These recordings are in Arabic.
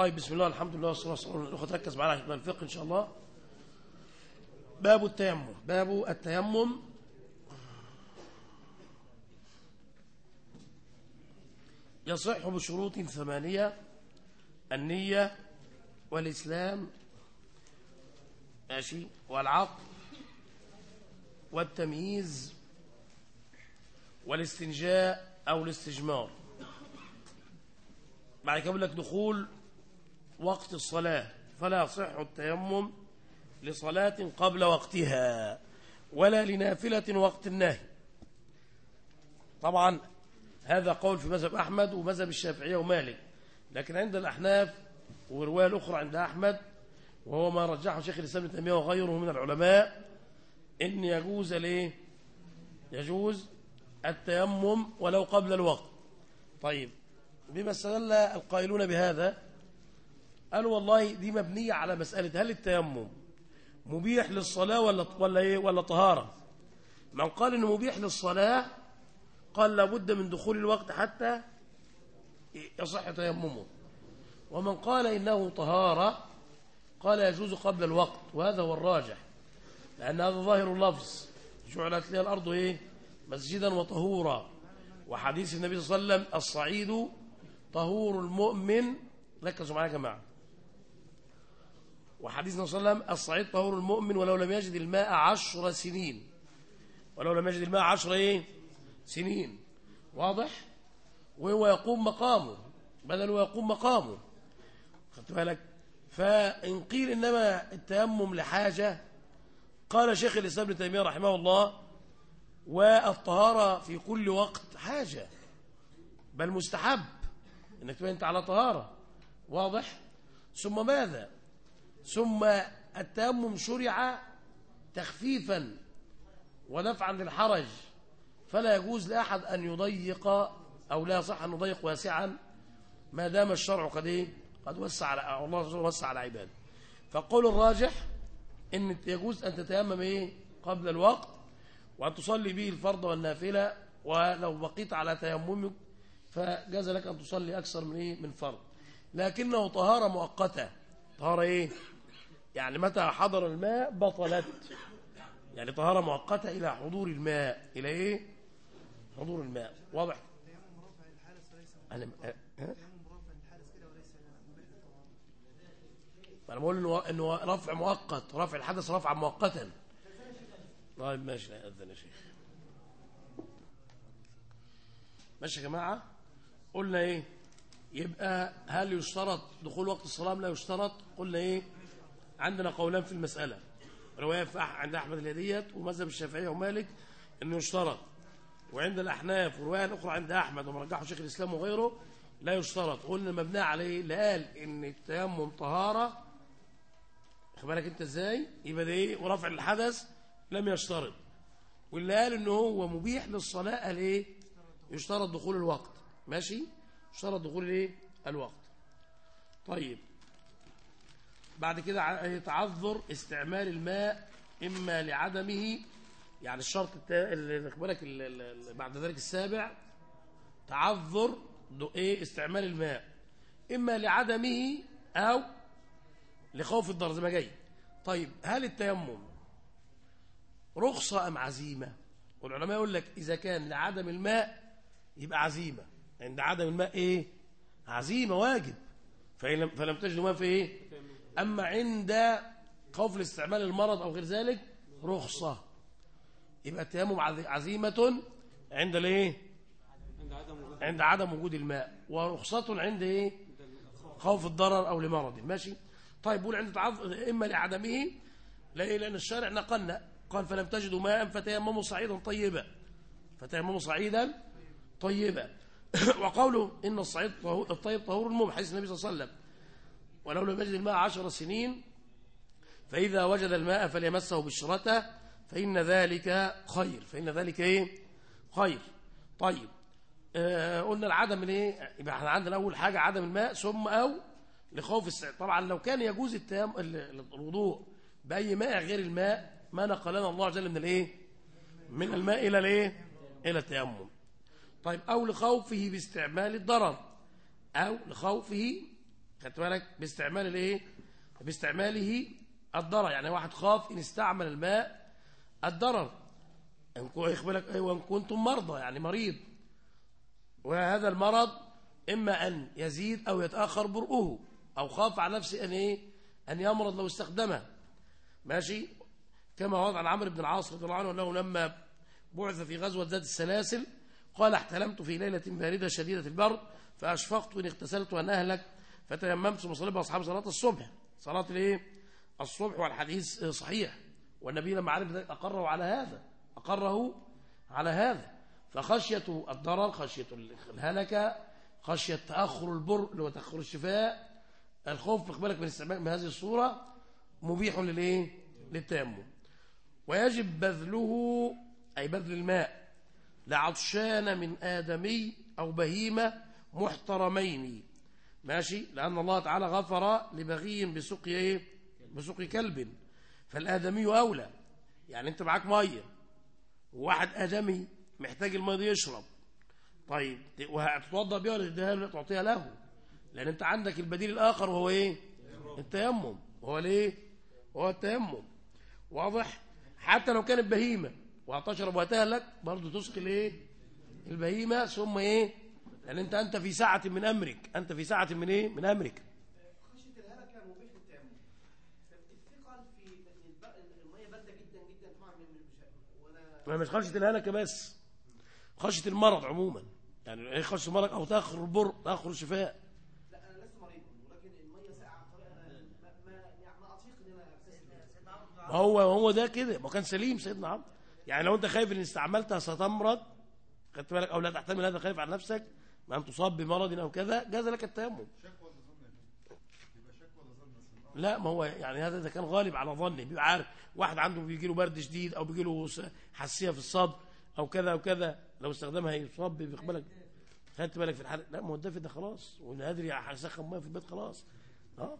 طيب بسم الله الحمد لله والصلاة والسلام الأخوة. تركز معنا عشان الفقه إن شاء الله. باب التيمم. باب التيمم. يصح بشروط ثمانية النية والإسلام ماشي والعقل والتمييز والاستنجاء أو الاستجمار. بعد كده لك دخول وقت الصلاة فلا يصح التيمم لصلاة قبل وقتها ولا لنافلة وقت النهي. طبعا هذا قول في مذهب أحمد ومذهب الشافعية ومالك لكن عند الأحناف ورواية الأخرى عند أحمد وهو ما رجحه شيخ الإسلام ابن تيمية وغيره من العلماء إن يجوز ليه؟ يجوز التيمم ولو قبل الوقت. طيب بما استدل القائلون بهذا قالوا والله دي مبنية على مسألة هل التيمم مبيح للصلاة ولا ولا إيه؟ ولا طهارة؟ من قال إنه مبيح للصلاة قال لابد من دخول الوقت حتى يصح تيممه. ومن قال إنه طهارة قال يجوز قبل الوقت وهذا هو الراجح لأن هذا ظاهر اللفظ. جعلت لها الأرض إيه؟ مسجدا وطهورا. وحديث النبي صلى الله عليه وسلم الصعيد طهور المؤمن ركزوا معايا يا جماعة. وحديث صلى الله عليه وسلم الصعيد طهور المؤمن ولو لم يجد الماء عشر سنين. ولو لم يجد الماء عشر إيه؟ سنين. واضح؟ وهو يقوم مقامه. بدل يقوم مقامه. خدت بالك؟ فإن قيل إنما التيمم لحاجة قال شيخ الإسلام ابن تيمية رحمه الله والطهارة في كل وقت حاجة بل مستحب إنك تبقى أنت على طهارة. واضح؟ ثم ماذا؟ ثم التيمم شرع تخفيفا ودفعا للحرج. فلا يجوز لأحد أن يضيق أو لا يصح أن يضيق واسعا ما دام الشرع قد إيه؟ قد وسع على الله وسع على عباده. فالقول الراجح إن يجوز أن تتيمم إيه؟ قبل الوقت وأن تصلي به الفرض والنافلة ولو بقيت على تيممك فجاز لك أن تصلي أكثر من إيه؟ من فرض. لكنه طهارة مؤقتة. طهارة إيه؟ يعني متى حضر الماء بطلت. يعني طهارة مؤقتة إلى حضور الماء. إلى إيه؟ حضور الماء. واضح؟ أنا أه؟ فأنا بقول إنه, إنه رفع مؤقت. رفع الحدث رفعا مؤقتا. طيب ماشي لا أذن يا شيخ. ماشي يا جماعة. قلنا إيه؟ يبقى هل يشترط دخول وقت الصلاة لا يشترط؟ قلنا إيه؟ عندنا قولان في المسألة. رواية عند أحمد الهدية ومذهب الشافعية ومالك إنه يشترط. وعند الأحناف ورواية أخرى عند أحمد ومرجحه شيخ الإسلام وغيره لا يشترط. قلنا مبنى عليه لقال إن التيمم طهارة. بالك أنت إزاي؟ يبقى ده إيه؟ ورفع الحدث لم يشترط. واللي قال ان هو مبيح للصلاة قال إيه؟ يشترط دخول الوقت. ماشي؟ يشترط دخول الايه الوقت. طيب. بعد كده يتعذر استعمال الماء إما لعدمه يعني الشرط اللي بالك بعد ذلك السابع تعذر إيه استعمال الماء إما لعدمه أو لخوف الضرر زي ما جاي. طيب هل التيمم رخصة أم عزيمة؟ والعلماء يقول لك إذا كان لعدم الماء يبقى عزيمة. عند عدم الماء إيه؟ عزيمة واجب. فلم, فلم تجد ماء في إيه؟ أما عند خوف الاستعمال المرض أو غير ذلك رخصة. يبقى التيمم عزيمة عند الإيه؟ عند عدم وجود الماء. ورخصة عند إيه؟ خوف الضرر أو لمرض. ماشي؟ طيب بقول عند تعظ إما لعدمه ليه؟ لأن الشارع نقلنا. قال فلم تجدوا ماء فتيمموا صعيدا طيبا. فتيمموا صعيدا طيبا. وقوله إن الصعيد الطيب طهور المهم حديث النبي صلى الله عليه وسلم. ولو لم يجد الماء عشر سنين فإذا وجد الماء فليمسه بالشرته فإن ذلك خير. فإن ذلك إيه؟ خير. طيب. آه قلنا العدم الإيه؟ يبقى إحنا عندنا أول حاجة عدم الماء ثم أو لخوف السعر طبعا لو كان يجوز التيم الوضوء بأي ماء غير الماء ما نقلنا الله عز وجل من الإيه؟ من الماء إلى الإيه؟ إلى التيمم. طيب أو لخوفه باستعمال الضرر. أو لخوفه خدت بالك؟ باستعمال الإيه؟ باستعماله الضرر. يعني واحد خاف إن استعمل الماء الضرر. إن بالك أيوه ان كنتم مرضى يعني مريض. وهذا المرض إما أن يزيد أو يتأخر برؤه أو خاف على نفسه أن إيه؟ أن يمرض لو استخدمه. ماشي؟ كما وضع عمرو بن العاص رضي الله عنه أنه لما بعث في غزوة ذات السلاسل قال احتلمت في ليلة باردة شديدة البرد فأشفقت ان اغتسلت وان أهلك. فتيممت مصلي اصحاب صلاة الصبح. صلاة الإيه؟ الصبح والحديث صحيح. والنبي لما عرف ذلك أقره على هذا أقره على هذا. فخشيه الضرر خشية الهلكة خشية تأخر البر اللي هو تأخر الشفاء. الخوف بالك من استعمال بهذه الصورة مبيح للإيه؟ للتيمم. ويجب بذله أي بذل الماء لعطشان من آدمي أو بهيمة محترمين. ماشي؟ لأن الله تعالى غفر لبغي بسقي إيه؟ بسقي كلب. فالآدمي أولى. يعني أنت معاك مية. وواحد آدمي محتاج المية دي يشرب. طيب وهتتوضى بيها ولا تعطيها له. لأن أنت عندك البديل الآخر وهو إيه؟ التيمم. وهو ليه؟ وهو التيمم. واضح؟ حتى لو كانت بهيمة. وهتشرب وهتهلك برضه تسقي الايه؟ البهيمة ثم إيه؟ لأن انت انت في ساعة من أمرك. انت في ساعة من إيه؟ من أمرك. ولا مش خشية الهلكة بس. خشية المرض عموما. يعني إيه خشية المرض؟ أو تأخر البر تأخر الشفاء. هو هو ده كده. ما كان سليم سيدنا عمرو. يعني لو انت خايف ان استعملتها ستمرض خدت بالك؟ أو لا تحتمل هذا خايف على نفسك ما ان تصاب بمرض أو كذا جاز لك التيمم. لا ما هو يعني هذا إذا كان غالب على ظنه بيبقى عارف واحد عنده بيجي له برد شديد أو بيجي له حساسية في الصدر أو كذا أو كذا لو استخدمها يصاب بالك؟ خدت بالك في الحرق لا ما هو الدافئ ده خلاص والقادر يسخن مية في البيت خلاص. آه؟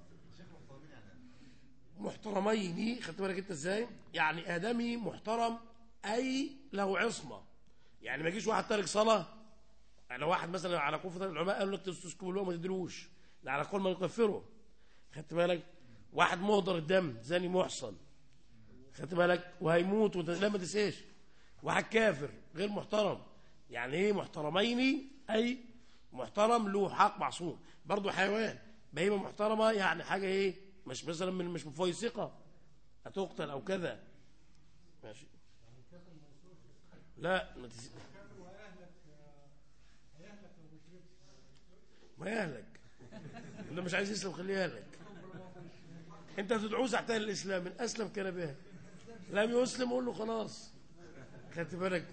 محترمين خدت بالك أنت إزاي؟ يعني آدمي محترم أي له عصمة. يعني ما يجيش واحد تارك صلاة. يعني واحد مثلا على كفر العلماء قالوا لك تسكبوا له ما تدلوش لا على كل ما يكفره خدت بالك؟ واحد مهدر الدم زاني محصن. خدت بالك؟ وهيموت لا ما تسيش واحد كافر غير محترم. يعني إيه محترمين؟ أي محترم له حق معصوم. برضه حيوان. بهيمه محترمة يعني حاجة إيه؟ مش مثلا من مش مفيسقة هتقتل أو كذا. ماشي. لا ما تس... ما يهلك. انت مش عايز يسلم خليه يهلك. انت تدعوه تحت الاسلام من أسلم كان به لم يسلم قول له خلاص. خدت بالك؟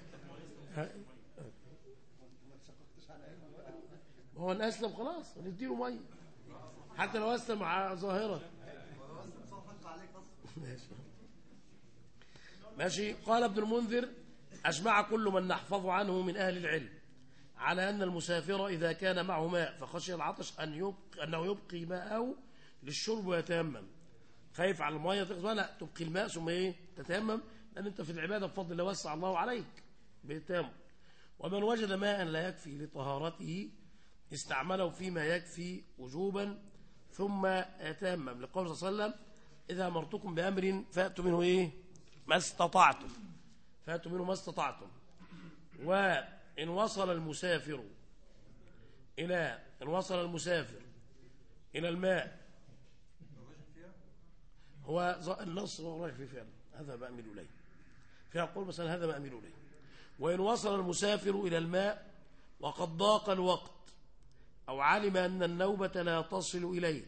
هو ان أسلم خلاص نديله مية. حتى لو أسلم مع ظاهرة. ماشي. ماشي. قال ابن المنذر أجمع كل من نحفظ عنه من أهل العلم على أن المسافر إذا كان معه ماء فخشي العطش أن يبقي أنه يبقي ماءه للشرب ويتيمم. خايف على المية تقصد؟ لا تبقي الماء ثم إيه؟ تتيمم لأن أنت في العبادة بفضل الله وسع الله عليك بالتيمم. ومن وجد ماء لا يكفي لطهارته استعمله فيما يكفي وجوبا ثم يتيمم. لقول صلى الله عليه وسلم إذا أمرتكم بأمر فأتوا منه إيه؟ ما استطعتم. فأتوا منه ما استطعتم. وإن وصل المسافر إلى إن وصل المسافر إلى الماء. هو النص هو فيه فعلا هذا ما أميل إليه. فيقول مثلا هذا ما أميل إليه. وإن وصل المسافر إلى الماء وقد ضاق الوقت أو علم أن النوبة لا تصل إليه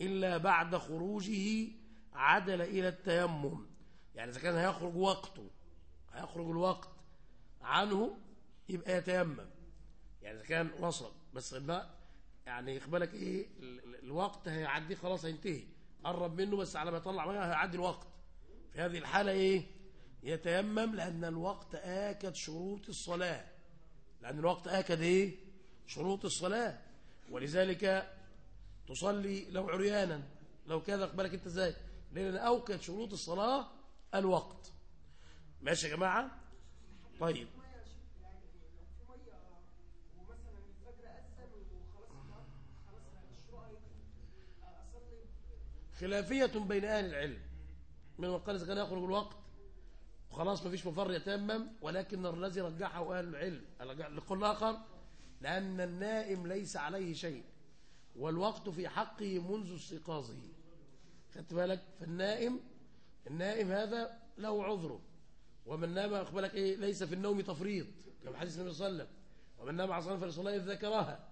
إلا بعد خروجه عدل إلى التيمم. يعني إذا كان هيخرج وقته هيخرج الوقت عنه يبقى يتيمم. يعني إذا كان وصل بس بقى يعني يقبلك إيه الوقت هيعدي خلاص هينتهي. قرب منه بس على ما يطلع ميه هيعدي الوقت. في هذه الحالة إيه؟ يتيمم لأن الوقت آكد شروط الصلاة. لأن الوقت آكد إيه؟ شروط الصلاة. ولذلك تصلي لو عريانا. لو كذا اقبلك أنت إزاي؟ لأن أوكد شروط الصلاة الوقت. ماشي يا جماعة؟ طيب. خلافية بين أهل العلم. من من قال إذا كان يخرج الوقت وخلاص ما فيش مفر يتمم ولكن الذي رجحه أهل العلم لقول آخر لأن النائم ليس عليه شيء والوقت في حقه منذ استيقاظه. خدت بالك؟ فالنائم النائم هذا له عذره ومن نام أخبرك إيه ليس في النوم تفريط كما حديث النبي صلى الله عليه وسلم. ومن نام عصرا فلصلاة إذ ذكرها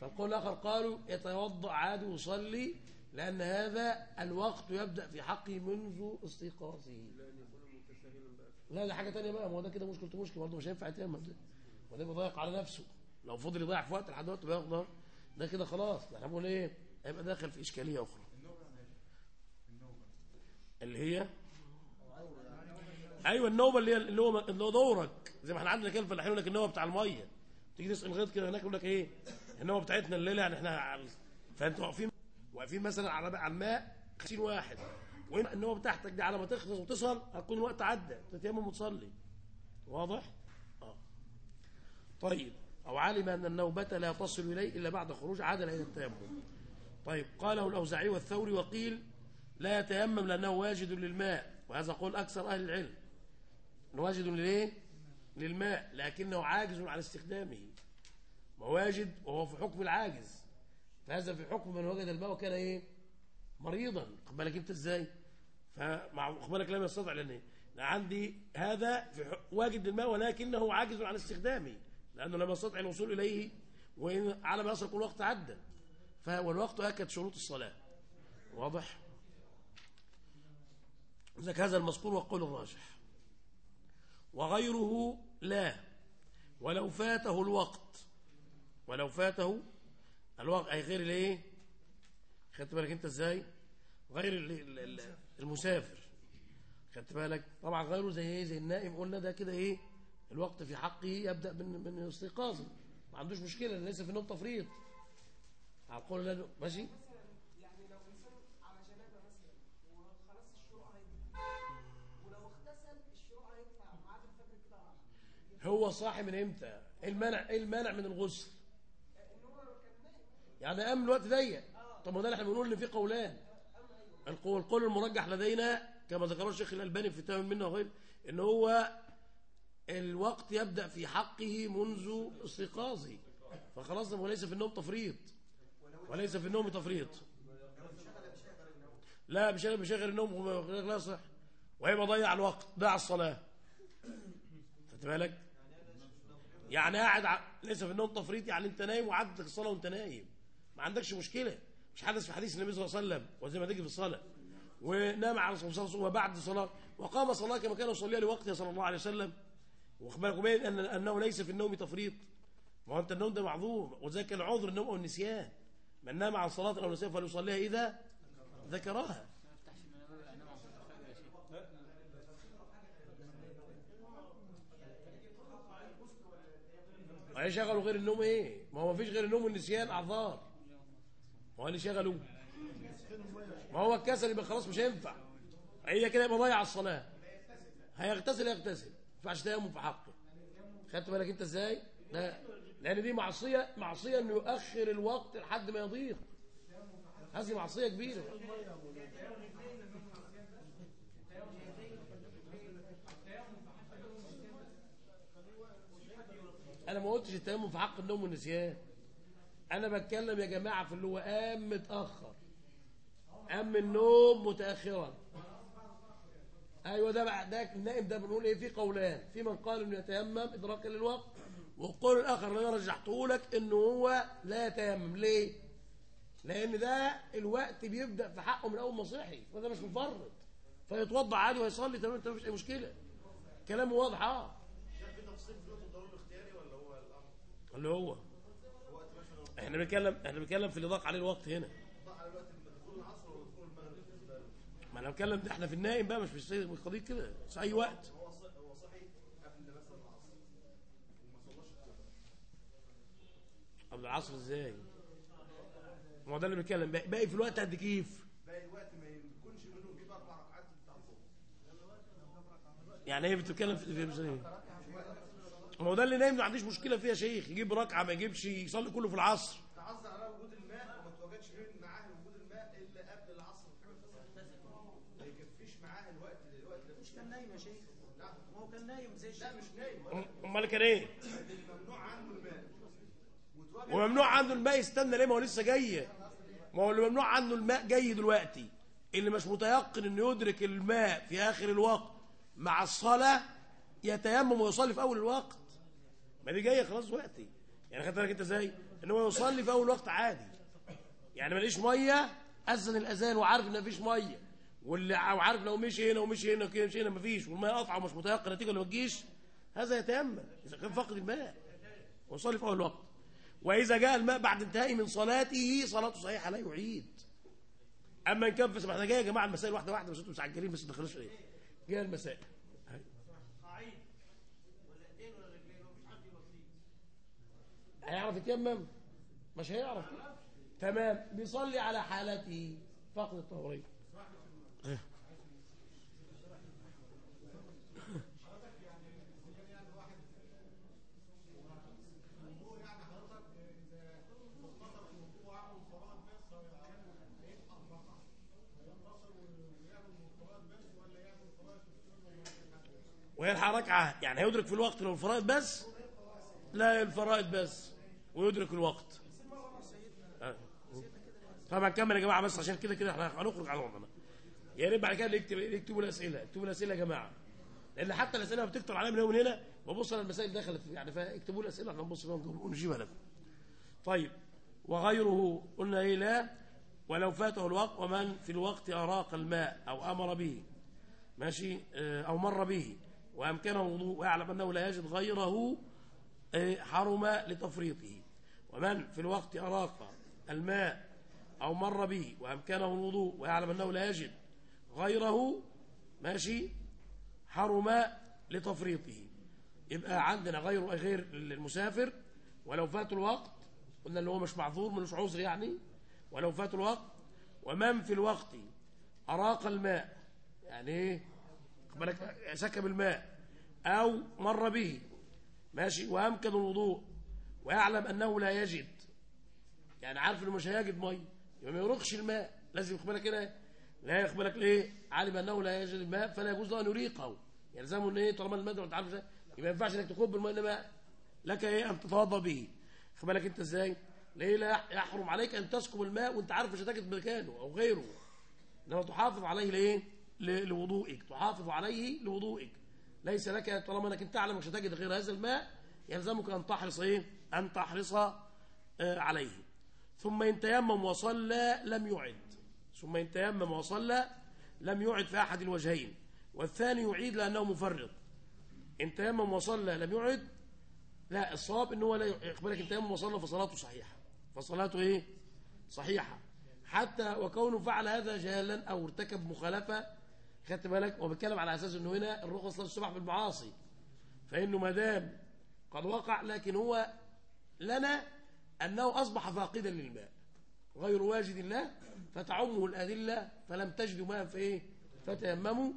فالقول الآخر قالوا يتوضأ عادي ويصلي لأن هذا الوقت يبدأ في حقه منذ استيقاظه. لا ده حاجة تانية بقى. ما هو ده كده مشكلته مشكلة. برضه مش هينفع يتيمم ده. وده بيضيق على نفسه. لو فضل يضيع في وقت لحد دلوقتي بياخده ده كده خلاص. إحنا بنقول إيه؟ هيبقى داخل في إشكالية أخرى. اللي هي؟ أيوه النوبة اللي هي اللي هو اللي هو دورك. زي ما إحنا عندنا كده الفلاحين يقول لك النوبة بتاع المية. تيجي تسأل غيط كده هناك يقول لك إيه؟ النوبة بتاعتنا الليلة يعني إحنا فانتوا واقفين واقفين مثلا على على الماء 50 واحد. وانت النوبة بتاعتك دي على ما تخلص وتصل هتكون الوقت عدى. تتيمم وتصلي. واضح؟ آه. طيب. أو علم أن النوبة لا تصل إليه إلا بعد خروج عدل إلى التيمم. طيب. قاله الأوزاعي والثوري وقيل لا يتيمم لأنه واجد للماء. وهذا قول أكثر أهل العلم. واجد للإيه؟ للماء لكنه عاجز عن استخدامه مواجد وهو في حكم العاجز فهذا في حكم من وجد الماء وكان إيه؟ مريضا بالك أنت إزاي؟ فمع بالك لم يستطع إيه؟ لأن عندي هذا في واجد للماء ولكنه عاجز عن استخدامه لأنه لم يستطع الوصول إليه وإن على ما يصل كل وقت عدى ف- والوقت أكد شروط الصلاة واضح ذلك هذا المذكور والقول الراجح وغيره لا. ولو فاته الوقت ولو فاته الوقت أي غير الإيه؟ خدت بالك أنت إزاي؟ غير ال- ال- ال- المسافر. خدت بالك؟ طبعا غيره زي إيه؟ زي النائم قلنا ده كده إيه؟ الوقت في حقه يبدأ من من استيقاظه. ما عندوش مشكلة ليس في النوم تفريط على ماشي؟ هو صاحي من إمتى إيه المانع إيه المانع من الغسل يعني قام الوقت ضيق طب ما ده إحنا بنقول ان في قولان القول المرجح لدينا كما ذكره الشيخ الألباني في تمام منه وغيره ان هو الوقت يبدأ في حقه منذ استيقاظه فخلاص هو ليس في النوم تفريط وليس في النوم تفريط لا مش بشغل النوم هو لا يصح وهيبقى ضيع الوقت ضيع الصلاة خدت بالك يعني قاعد ع- ليس في النوم تفريط يعني انت نايم وعدتك الصلاة وانت نايم. ما عندكش مشكلة. مش حدث في حديث النبي صلى الله عليه وسلم. وزي ما تيجي في الصلاة. ونام على الصلاة والسلام وبعد الصلاة. وقام صلاة كما كان يصليها لوقتها صلى الله عليه وسلم. واخبرك بين أن أنه ليس في النوم تفريط. ما هو أنت النوم ده معذور. وذاك العذر النوم أو النسيان. من نام عن صلاة أو نسيان فليصليها إذا ذكرها. ما شغلوا غير النوم إيه؟ ما هو مفيش غير النوم والنسيان أعذار. ما هو اللي شغلوا ما هو الكسل يبقى خلاص مش هينفع. هي كده يبقى ضيع الصلاة. هيغتسل يغتسل. ما ينفعش تيمم في حقه. خدت بالك أنت إزاي؟ ده لأن دي معصية معصية إنه يؤخر الوقت لحد ما يضيق. هذه معصية كبيرة. أنا ما قلتش التيمم في حق النوم والنسيان. أنا بتكلم يا جماعة في اللي هو قام متأخر. قام النوم متأخرا. أيوه ده بقى ده النائم ده بنقول إيه؟ في قولان. في من قال إنه يتيمم ادراكا للوقت. والقول الآخر اللي أنا رجحته لك إنه هو لا يتيمم. ليه؟ لأن ده الوقت بيبدأ في حقه من أول ما صحي فده مش مفرط. فيتوضأ عادي ويصلي تمام؟ مفيش أي مشكلة. كلامه واضح آه. اللي هو. إحنا بنتكلم إحنا بنتكلم في اللي ضاق عليه الوقت هنا. ما أنا بتكلم ده إحنا في النائم بقى مش في القضية كده في أي وقت. قبل العصر إزاي؟ ما هو ده اللي بنتكلم. باقي في الوقت قد كيف؟ باقي الوقت ما يكونش منه يجيب أربع ركعات بتاع يعني إيه بتتكلم في في هو ده اللي نايم ما عنديش مشكلة فيها يا شيخ. يجيب ركعة ما يجيبش يصلي كله في العصر. تعذر على وجود الماء وما توجدش غير معاه وجود الماء إلا قبل العصر. بحاجه مفيش معاه الوقت الوقت ده. مش كان نايم يا شيخ. ما هو كان نايم زي الشيخ. لا مش نايم. أمال كان إيه؟ ممنوع عنه الماء. وممنوع عنه الماء يستنى ليه؟ ما هو لسه جاي. ما هو اللي ممنوع عنه الماء جاي دلوقتي. اللي مش متيقن إنه يدرك الماء في آخر الوقت مع الصلاة يتيمم ويصلي في أول الوقت. ما دي جاية خلاص وقتي. يعني خدت بالك انت إزاي؟ ان هو يصلي في اول وقت عادي. يعني ماليش مية أذن الأذان وعارف إن مفيش مية. واللي ع- وعارف لو مشي هنا ومشي هنا وكده مشي هنا مفيش والمية قطعة ومش متيقن النتيجة اللي ما تجيش. هذا يتيمم إذا كان فقد الماء. ويصلي في أول الوقت وإذا جاء الماء بعد انتهائه من صلاته صلاته صحيحة لا يعيد. أما إن كان في جاي يا جماعة المسائل واحدة واحدة بس أنتم مستعجلين بس ما تدخلوش إيه جاية المسائل هيعرف يتيمم؟ مش هيعرف. تمام. بيصلي على حالته فقد الطهوريه إيه. ويلحق ركعة يعني هيدرك في الوقت لو الفرائض بس؟ لا الفرائض بس. ويدرك الوقت. آه. طبعا كمل يا جماعة بس عشان كده كده إحنا هنخرج عن وضعنا يا ريت بعد كده يكتب يكتبوا الأسئلة. اكتبوا الأسئلة يا جماعة. لأن حتى الأسئلة بتكتب عليها من هنا ومن ببص على المسائل دخلت يعني فاكتبوا الأسئلة إحنا نبص فيها ونجيبها لكم طيب. وغيره قلنا إيه؟ لا. ولو فاته الوقت ومن في الوقت أراق الماء أو أمر به. ماشي؟ آه، أو مر به. وأمكنه الوضوء ويعلم أنه لا يجد غيره آه، حرم لتفريطه. ومن في الوقت أراق الماء أو مر به وأمكنه الوضوء ويعلم أنه لا يجد غيره ماشي حرم لتفريطه. يبقى عندنا غير غير المسافر ولو فات الوقت قلنا اللي هو مش معذور ملوش عذر يعني. ولو فات الوقت ومن في الوقت أراق الماء يعني إيه؟ سكب الماء أو مر به ماشي وأمكن الوضوء. ويعلم أنه لا يجد. يعني عارف إنه مش هيجد ميه يبقى ما يرقش الماء. لازم بالك كده لا بالك ليه؟ علم أنه لا يجد الماء فلا يجوز له أن يريقه. يلزمه ان إيه؟ طالما الماء ما تعرفش يبقى ما ينفعش إنك تكب الماء إنما لك إيه؟ أن تتوضأ به. خد بالك أنت إزاي؟ ليه لا يحرم عليك أن تسكب الماء وأنت عارف مش هتجد مكانه أو غيره. إنما تحافظ عليه لإيه؟ ل- لوضوئك. تحافظ عليه لوضوئك. ليس لك طالما إنك أنت تعلم مش هتجد غير هذا الماء يلزمك أن تحرص إيه؟ أن تحرص آه، عليه. ثم إن تيمم وصلى لم يعد. ثم إن تيمم وصلى لم يعد في أحد الوجهين. والثاني يعيد لأنه مفرط. إن تيمم وصلى لم يعد لا الصواب إن هو لا يقبلك إن تيمم وصلى فصلاته صحيحة. فصلاته إيه؟ صحيحة. حتى وكونه فعل هذا جهلا أو ارتكب مخالفة خدت بالك؟ وبتكلم على أساس إنه هنا الرخص لا تسمح بالمعاصي فإنه ما دام قد وقع لكن هو لنا أنه أصبح فاقدا للماء غير واجد الله فتعمه الأدلة فلم تجدوا ماء إيه فتيمموا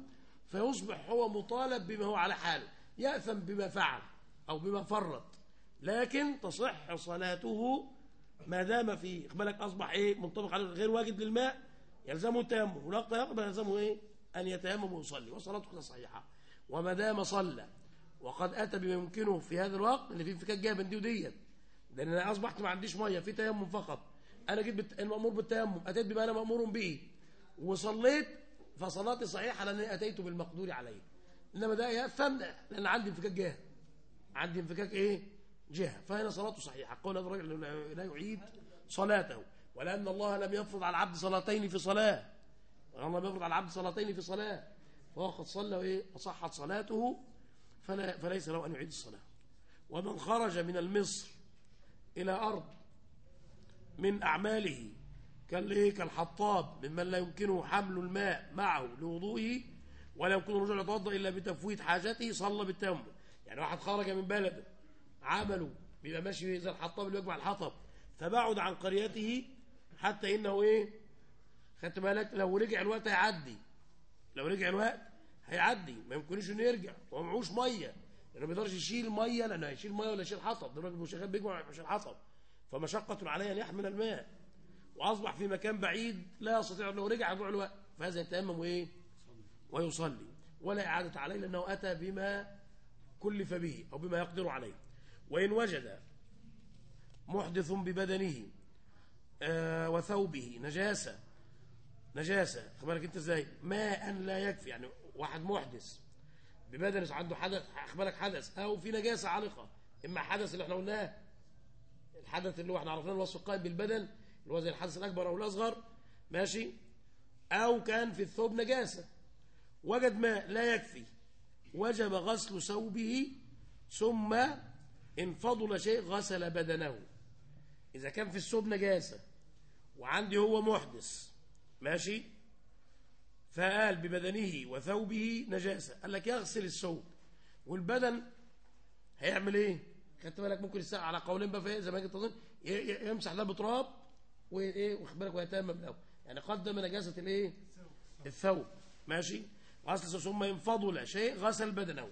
فيصبح هو مطالب بما هو على حاله يأثم بما فعل أو بما فرط لكن تصح صلاته ما دام في بالك أصبح إيه؟ منطبق على غير واجد للماء يلزمه التيمم ونقطة يقبل يلزمه إيه؟ أن يتيمم ويصلي وصلاته صحيحة وما دام صلى وقد أتى بما يمكنه في هذا الوقت اللي فيه انفكاك جاية من دي وديت. لأن أنا أصبحت ما عنديش مية في تيمم فقط. أنا جيت بالت... المأمور بالتيمم أتيت بما أنا مأمور به. وصليت فصلاتي صحيحة لاني أتيت بالمقدور عليه. إنما ده يأثم لأن عندي انفكاك جهة. عندي انفكاك إيه؟ جهة. فهنا صلاته صحيحة. قول هذا الرجل لا يعيد صلاته. ولأن الله لم يفرض على العبد صلاتين في صلاة. الله لم يفرض على العبد صلاتين في صلاة. فهو قد صلى وإيه؟ وصحت صلاته فلا فليس له أن يعيد الصلاة. ومن خرج من المصر إلى أرض من أعماله. كالإيه كالحطاب ممن لا يمكنه حمل الماء معه لوضوئه ولا يمكن الرجوع يتوضا إلا بتفويت حاجته صلى بالتيمم. يعني واحد خرج من بلده عمله بيبقى ماشي زي الحطاب اللي يجمع الحطب فبعد عن قريته حتى إنه إيه؟ خدت بالك؟ لو رجع الوقت هيعدي. لو رجع الوقت هيعدي. ما يمكنش إنه يرجع. وما معهوش مية. ما يقدرش يشيل مية لأنه هيشيل مية ولا يشيل حطب ده الراجل مش بيجمع مش الحطب فمشقة عليه أن يحمل الماء. وأصبح في مكان بعيد لا يستطيع لو رجع رجوع الوقت. فهذا يتيمم وإيه؟ ويصلي. ولا إعادة عليه لأنه أتى بما كلف به أو بما يقدر عليه. وإن وجد محدث ببدنه آه، وثوبه نجاسة نجاسة. خد بالك أنت إزاي؟ ماء لا يكفي. يعني واحد محدث ببدنه عنده حدث خد بالك حدث. أو في نجاسة عالقة. إما حدث اللي إحنا قلناه. الحدث اللي هو إحنا عرفناه الوصف القائم بالبدن اللي هو زي الحدث الأكبر أو الأصغر. ماشي؟ أو كان في الثوب نجاسة. وجد ماء لا يكفي. وجب غسل ثوبه ثم إن فضل شيء غسل بدنه. إذا كان في الثوب نجاسة وعندي هو محدث. ماشي؟ فقال ببدنه وثوبه نجاسة. قال لك يغسل الثوب. والبدن هيعمل إيه؟ خدت بالك ممكن يسأل على قولين بقى زي ما كنت تظن؟ يمسح ده بتراب وإيه؟ واخد بالك ويتيمم له يعني قدم نجاسة الإيه؟ الثوب. ماشي؟ غسل ثم ينفضل شيء غسل بدنه.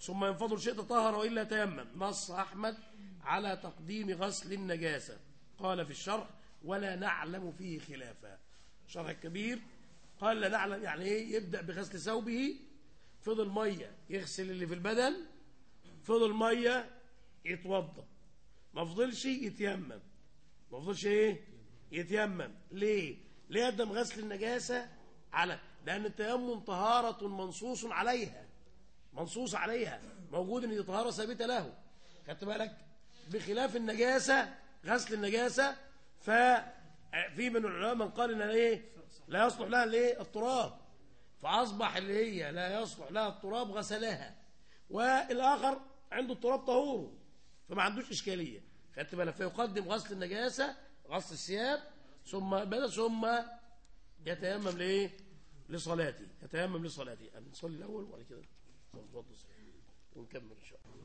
ثم ينفضل شيء تطهر وإلا تيمم. نص أحمد على تقديم غسل النجاسة. قال في الشرح ولا نعلم فيه خلافا. شرح الكبير قال لا نعلم يعني إيه؟ يبدأ بغسل ثوبه فضل مية يغسل اللي في البدن فضل مية يتوضأ. ما فضلش يتيمم. ما فضلش إيه؟ يتيمم. ليه؟ ليه يقدم غسل النجاسة على لأن التيمم طهارة منصوص عليها. منصوص عليها. موجود إن دي طهارة ثابتة له. خدت بالك؟ بخلاف النجاسة غسل النجاسة ففي من العلماء من قال إن إيه؟ لا يصلح لها الايه؟ التراب. فأصبح اللي هي لا يصلح لها التراب غسلها. والآخر عنده التراب طهوره فما عندوش إشكالية. خدت بالك؟ فيقدم غسل النجاسة غسل الثياب ثم بدل ثم يتيمم لإيه؟ لصلاته. يتيمم لصلاته. يعني نصلي الأول وبعد كده ونكمل إن شاء الله.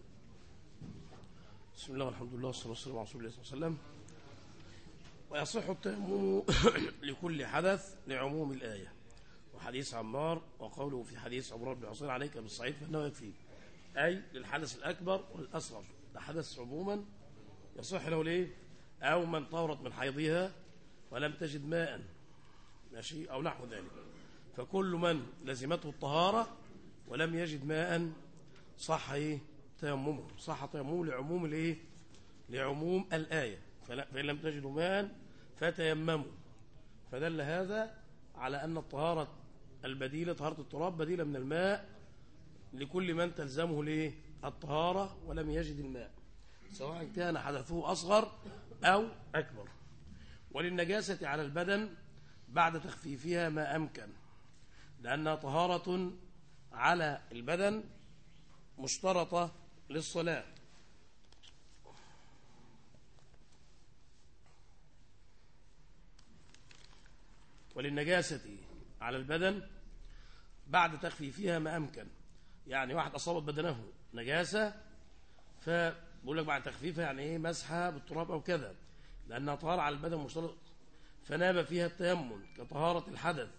بسم الله والحمد لله والصلاة والسلام على رسول الله صلى الله عليه وسلم. ويصح التيمم لكل حدث لعموم الآية. وحديث عمار وقوله في حديث عمران بن عصير عليك بالصعيد فإنه يكفي. أي للحدث الأكبر والأصغر. لحدث عموما يصح له ليه؟ أو من طورت من حيضها ولم تجد ماء. ماشي؟ أو نحو ذلك. فكل من لزمته الطهارة ولم يجد ماء صح إيه؟ تيممه. صح تيممه لعموم الإيه؟ لعموم الآية. فإن لم تجدوا ماء فتيمموا. فدل هذا على أن الطهارة البديلة طهارة التراب بديلة من الماء لكل من تلزمه ليه؟ الطهارة ولم يجد الماء. سواء كان حدثه أصغر أو أكبر. وللنجاسة على البدن بعد تخفيفها ما أمكن لأنها طهارة على البدن مشترطة للصلاة. وللنجاسة على البدن بعد تخفيفها ما أمكن. يعني واحد أصابت بدنه نجاسة فبقول لك بعد تخفيفها يعني إيه مسحة بالتراب أو كذا لأنها طهارة على البدن مشترط فناب فيها التيمم كطهارة الحدث.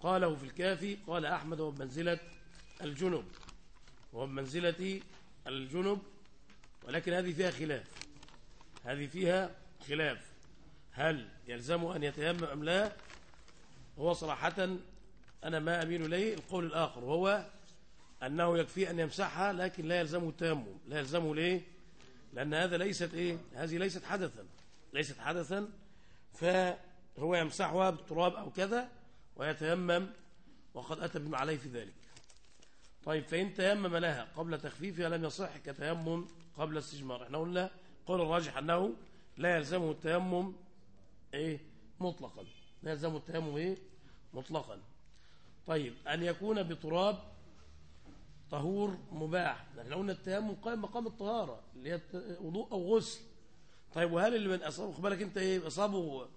قاله في الكافي قال أحمد هو بمنزلة الجنب وهو بمنزلة الجنب ولكن هذه فيها خلاف. هذه فيها خلاف. هل يلزم أن يتيمم أم لا؟ هو صراحة أنا ما أميل إليه القول الآخر وهو أنه يكفي أن يمسحها لكن لا يلزمه التيمم. لا يلزمه ليه؟ لأن هذا ليست إيه؟ هذه ليست حدثا. ليست حدثا فهو يمسحها بالتراب أو كذا ويتيمم وقد أتى بما عليه في ذلك. طيب فإن تيمم لها قبل تخفيفها لم يصح كتيمم قبل استجمار إحنا قلنا قول الراجح أنه لا يلزمه التيمم إيه؟ مطلقا. لا يلزمه التيمم إيه؟ مطلقا. طيب أن يكون بتراب طهور مباح. إحنا قلنا التيمم قائم مقام الطهارة اللي هي وضوء أو غسل. طيب وهل اللي من أصابه بالك أنت إيه؟ أصابه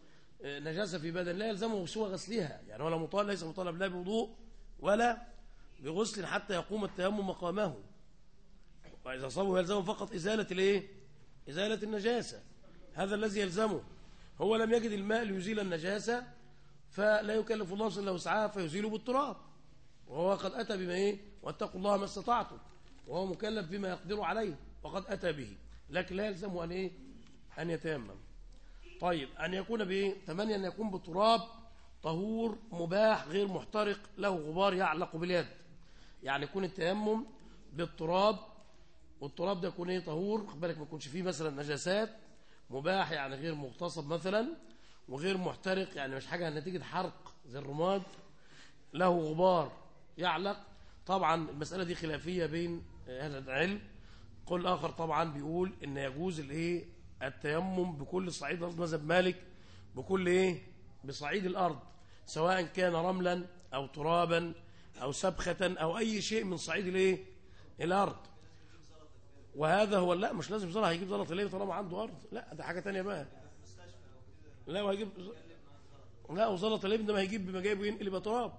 آه، نجاسة في بدن لا يلزمه سوى غسلها. يعني ولا مطالب ليس مطالب لا بوضوء ولا بغسل حتى يقوم التيمم مقامه. وإذا أصابه يلزمه فقط إزالة الإيه؟ إزالة النجاسة. هذا الذي يلزمه. هو لم يجد الماء ليزيل النجاسة فلا يكلف الله الا وسعها فيزيله بالتراب. وهو قد أتى بما إيه؟ واتقوا الله ما استطعتم. وهو مكلف بما يقدر عليه وقد أتى به. لكن لا يلزمه أن إيه؟ أن يتيمم. طيب أن يكون بإيه؟ ثمانية أن يكون بتراب طهور مباح غير محترق له غبار يعلق باليد. يعني يكون التيمم بالتراب والتراب ده يكون إيه؟ طهور. خد بالك ما يكونش فيه مثلا نجاسات. مباح يعني غير مغتصب مثلا. وغير محترق يعني مش حاجة نتيجة حرق زي الرماد له غبار يعلق. طبعا المسألة دي خلافية بين أهل العلم. قول آخر طبعا بيقول إن يجوز الإيه؟ التيمم بكل صعيد الأرض مذهب مالك بكل إيه؟ بصعيد الأرض سواء كان رملا أو ترابا أو سبخة أو أي شيء من صعيد الإيه؟ الأرض. وهذا هو لا مش لازم زلط هيجيب زلط ليه طالما عنده أرض. لا ده حاجة تانية بقى. لا وهيجيب لا وزلط الابن ده ما هيجيب بما جايبه ينقل يبقى تراب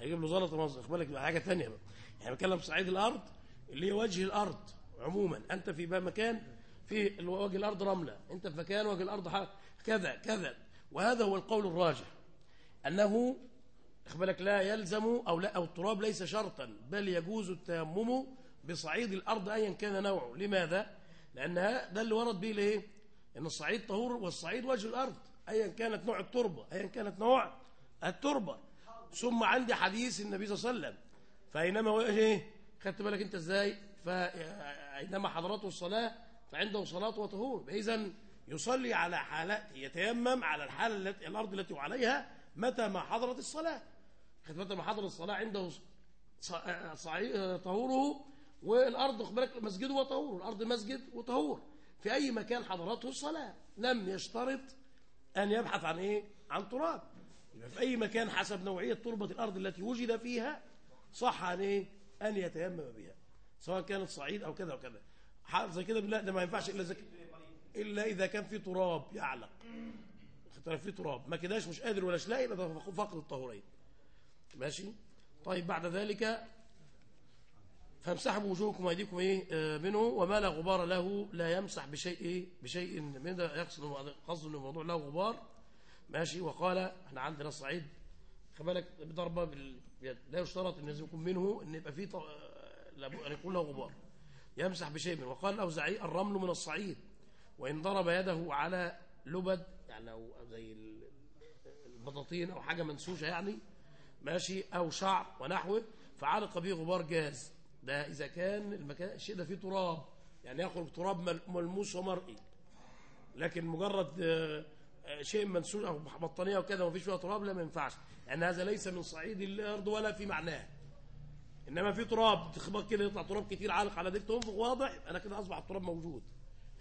هيجيب له زلط خد بالك حاجة تانية بقى. يعني بتكلم صعيد الأرض اللي هي وجه الأرض عموما. أنت في مكان في وجه الأرض رملة. أنت في مكان وجه الأرض ح- كذا كذا. وهذا هو القول الراجح. أنه بالك لا يلزم أو لا أو التراب ليس شرطا بل يجوز التيمم بصعيد الأرض ايا كان نوعه. لماذا؟ لأن ه- ده اللي ورد به الإيه؟ إن الصعيد طهور والصعيد وجه الأرض ايا كانت نوع التربة ايا كانت نوع التربة. ثم عندي حديث النبي صلى الله عليه وسلم فأينما هو إيه؟ خدت بالك أنت إزاي؟ فاينما حضرته الصلاة فعنده صلاة وطهور. اذا يصلي على حالات يتيمم على الحالة التي الأرض التي هو عليها متى ما حضرت الصلاة. خدت متى ما حضر الصلاة؟ عنده ص- صعي- طهوره والأرض خد بالك وطهور الأرض مسجد وطهور. في أي مكان حضرته الصلاة. لم يشترط أن يبحث عن إيه؟ عن تراب. في أي مكان حسب نوعية تربة الأرض التي وجد فيها صح عن إيه؟ أن يتيمم بها. سواء كانت صعيد أو كذا وكذا زي كده لا ده ما ينفعش إلا زك... إلا إذا كان في تراب يعلق. بالك في تراب. ما كداش مش قادر ولا لاقي يبقى فقد الطهورين. ماشي؟ طيب بعد ذلك فامسحوا بوجوهكم وأيديكم إيه آه، منه وما لا غبار له لا يمسح بشيء إيه؟ بشيء من ده. يقصد قصد الموضوع له غبار. ماشي. وقال إحنا عندنا الصعيد خد بالك بضربة باليد. لا يشترط إن يكون منه إن يبقى فيه آه، أن يكون له غبار. يمسح بشيء منه. وقال الاوزاعي الرمل من الصعيد. وإن ضرب يده على لبد يعني أو زي ال- البطاطين أو حاجة منسوجة يعني ماشي أو شعر ونحوه فعلق به غبار جاز. ده إذا كان المكان الشيء ده فيه تراب يعني يخرج تراب مل- ملموس ومرئي. لكن مجرد آه، آه، شيء منسوج أو بطانية وكذا ومفيش فيها تراب لا ما ينفعش. لأن هذا ليس من صعيد الأرض ولا في معناه. إنما في تراب تخبط كده يطلع تراب كتير عالق على ديك تنفخ واضح أنا كده أصبح التراب موجود.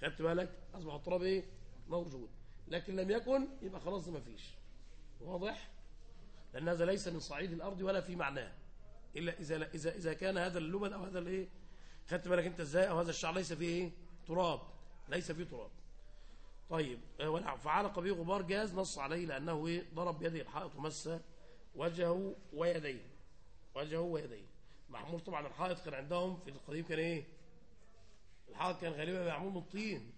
خدت بالك؟ أصبح التراب إيه؟ موجود. لكن لم يكن يبقى خلاص ما فيش. واضح؟ لأن هذا ليس من صعيد الأرض ولا في معناه. إلا إذا اذا إذا كان هذا اللبن أو هذا الإيه؟ خدت بالك أنت إزاي؟ أو هذا الشعر ليس فيه إيه؟ تراب. ليس فيه تراب. طيب آه، فعلق به غبار جاز نص عليه لأنه إيه؟ ضرب بيده الحائط ومس وجهه ويديه. وجهه ويديه. معمول طبعا الحائط كان عندهم في القديم كان إيه؟ الحائط كان غالبا معمول من الطين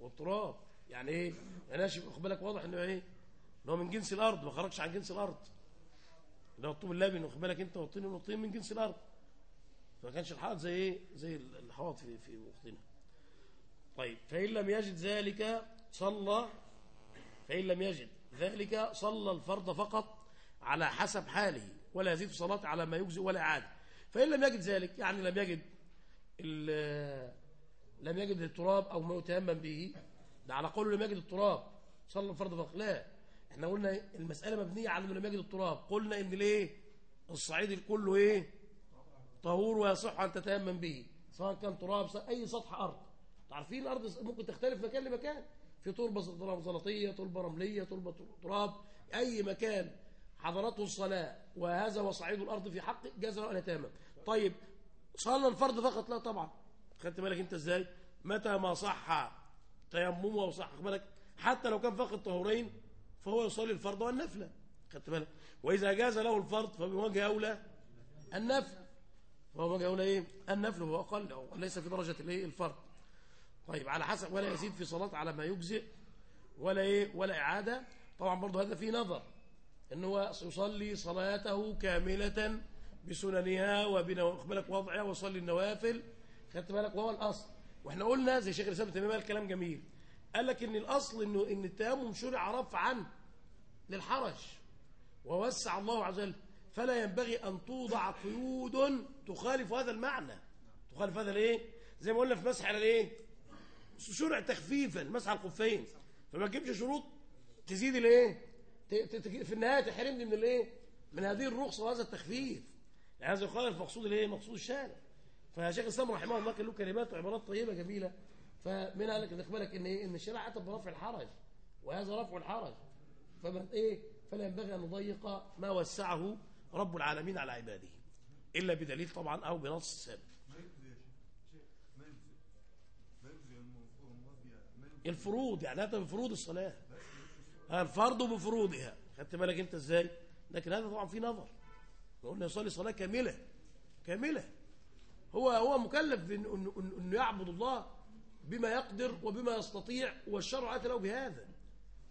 والتراب يعني ماشي خد بالك واضح إنه إيه؟ إن هو من جنس الأرض ما خرجش عن جنس الأرض ده الطوب اللبن واخد بالك انت؟ والطين والطين من جنس الأرض. فما كانش الحائط زي إيه؟ زي الحائط في في وقتنا. طيب فإن لم يجد ذلك صلى فإن لم يجد ذلك صلى الفرض فقط على حسب حاله ولا يزيد في صلاة على ما يجزئ ولا إعادة فإن لم يجد ذلك يعني لم يجد لم يجد التراب أو ما يتيمم به. ده على قول لم يجد التراب صلى الفرض فقط. لا. إحنا قلنا المسألة مبنية على انه لم يجد التراب. قلنا إن ليه؟ الصعيد كله إيه؟ طهور ويصح أن تتيمم به سواء كان تراب سواء أي سطح أرض. عارفين الأرض ممكن تختلف مكان لمكان. في تربة زلطيه تربة رملية تربة تراب. أي مكان حضرته الصلاة وهذا هو صعيد الأرض في حق جاز له أن يتيمم. طيب صلى الفرض فقط؟ لا طبعا. خدت بالك أنت إزاي؟ متى ما صح تيممه وصح بالك؟ حتى لو كان فقط طهورين فهو يصلي الفرض والنفله خدت بالك؟ وإذا جاز له الفرض فبوجه أولى النفل. وهو وجه أولى إيه؟ النفل هو أقل أو ليس في درجة الإيه؟ الفرض. طيب على حسب ولا يزيد في صلاة على ما يجزئ ولا إيه؟ ولا إعادة. طبعا برضه هذا فيه نظر إن هو يصلي صلاته كاملة بسننها وبالك وضعها ويصلي النوافل. خدت بالك؟ وهو الأصل. وإحنا قلنا زي شيخ الإسلام ابن تيمية قال كلام جميل. قال لك إن الأصل انه إن التيمم شرع رفعا للحرج ووسع الله عز وجل. فلا ينبغي أن توضع قيود تخالف هذا المعنى. تخالف هذا الإيه؟ زي ما قلنا في مسح على الإيه؟ شرع تخفيفا مسح على الخفين. فما تجيبش شروط تزيد الإيه؟ في النهاية تحرمني من الإيه؟ من هذه الرخصة وهذا التخفيف. يعني هذا يخالف مقصود الإيه؟ مقصود الشارع. فشيخ الإسلام رحمه الله كان له كلمات وعبارات طيبة جميلة. فمنها لك تاخد بالك إن إيه؟ إن الشرع اتى برفع الحرج وهذا رفع الحرج. فمن إيه؟ فلا ينبغي أن نضيق ما وسعه رب العالمين على عباده إلا بدليل طبعا أو بنص. يجزي الفروض يعني هذا بفروض الصلاة. الفرض بفروضها. خدت بالك أنت إزاي؟ لكن هذا طبعا في نظر. قلنا يصلي صلاة كاملة كاملة. هو هو مكلف انه يعبد الله بما يقدر وبما يستطيع والشرع أتى له بهذا.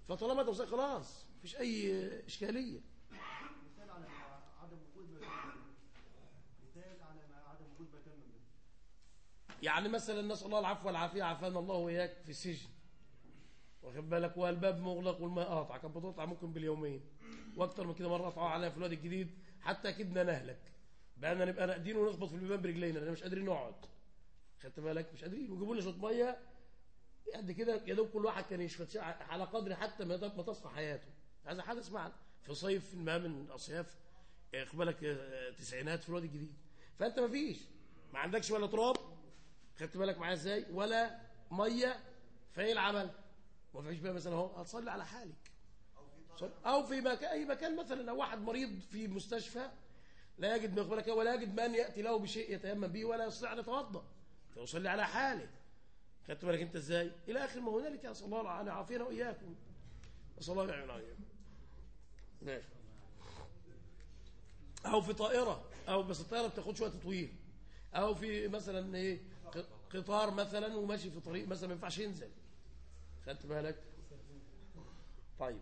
فطالما انت خلاص مفيش أي إشكالية. مثال على عدم وجود مثال على عدم وجود يعني مثلا نسأل الله العفو والعافية عافانا الله وإياك في السجن. واخد بالك؟ والباب مغلق والماء قاطع. كانت بتقطع ممكن باليومين. وأكتر من كده مرة قطعوا علينا في الوادي الجديد حتى كدنا نهلك. بقينا نبقى راقدين ونخبط في البيبان برجلينا لأن مش قادرين نقعد. خدت بالك؟ مش قادرين. ويجيبوا لنا شوية مية. قد كده يا دوب كل واحد كان يشفت على قدر حتى ما ما تصفى حياته. هذا حدث معنا في صيف ما من الأصياف. واخد بالك آه، تسعينات في الوادي الجديد. فأنت ما فيش. ما عندكش ولا تراب. خدت بالك معايا إزاي؟ ولا مية فايه العمل. ما فيش بقى مثلا أهو. هتصلي على حالك. أو في مكان أي مكان مثلا. لو واحد مريض في مستشفى لا يجد ما بالك ولا يجد من يأتي له بشيء يتيمم به ولا يستطيع أن يتوضأ. فيصلي على حاله خدت بالك انت إزاي؟ إلى آخر ما هنالك يا صلى الله. ان يعافينا وإياكم. نسال الله يعيننا واياكم ماشي أو في طائرة. أو بس الطائرة بتاخدش وقت طويل أو في مثلا إيه قطار مثلا وماشي في طريق مثلا ما ينفعش ينزل. خدت بالك؟ طيب.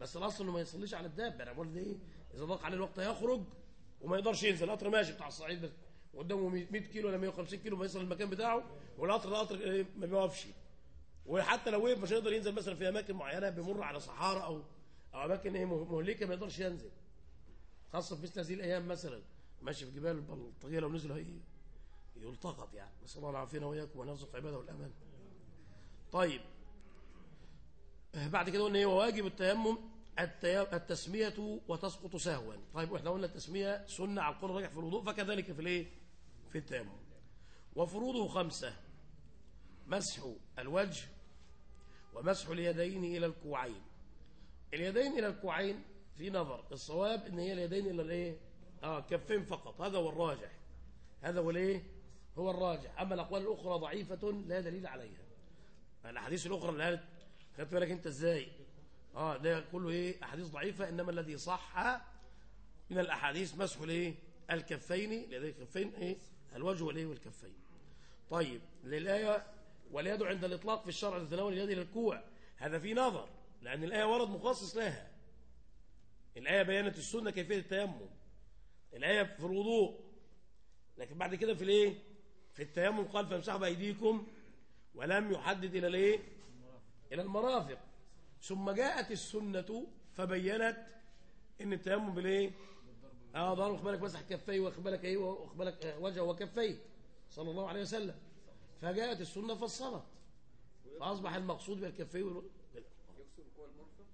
بس الأصل إنه ما يصليش على الدابة. أنا بقول إيه إذا ضاق عليه الوقت يخرج وما يقدرش ينزل. القطر ماشي بتاع الصعيد بس قدامه 100 كيلو ولا 150 كيلو ما يصل المكان بتاعه والقطر ده قطر إيه ما بيقفش. وحتى لو وقف مش هيقدر ينزل مثلا في أماكن معينة بيمر على صحارى أو أو أماكن مه- مهلكة ما يقدرش ينزل. خاصة في مثل هذه الأيام مثلا ماشي في جبال البلطجيه لو نزل هي يلتقط يعني. نسأل الله العافية وإياكم ونرزق عبادة والأمان. طيب. آه، بعد كده قلنا إيه وواجب التيمم التي- التسمية وتسقط سهوا. طيب وإحنا قلنا التسمية سنة على القول الراجح في الوضوء فكذلك في الإيه؟ في التيمم. وفروضه خمسة مسح الوجه ومسح اليدين إلى الكوعين. اليدين إلى الكوعين في نظر الصواب إن هي اليدين إلى الإيه؟ آه كفين فقط. هذا هو الراجح. هذا هو الإيه؟ هو الراجح. أما الأقوال الأخرى ضعيفة لا دليل عليها. الأحاديث الأخرى اللي قالت خدت بالك أنت إزاي؟ آه ده كله إيه؟ أحاديث ضعيفة إنما الذي صح من الأحاديث مسح الإيه؟ الكفين لدي الكفين إيه؟ الوجه والإيه والكفين. طيب للآية واليد عند الإطلاق في الشرع تتناول اليد إلى الكوع هذا في نظر لأن الآية ورد مخصص لها. الآية بينت السنة كيفية التيمم. الآية في الوضوء. لكن بعد كده في الإيه؟ في التيمم قال فامسحوا بأيديكم ولم يحدد إلى الإيه؟ إلى المرافق. ثم جاءت السنة فبينت إن التيمم بالإيه؟ آه ضرب واخد بالك مسح كفيه واخد بالك إيه واخد بالك آه، وجهه وكفيه صلى الله عليه وسلم. فجاءت السنة فصلت. فأصبح المقصود بالكفيه وال... يقصد قوى المرفق؟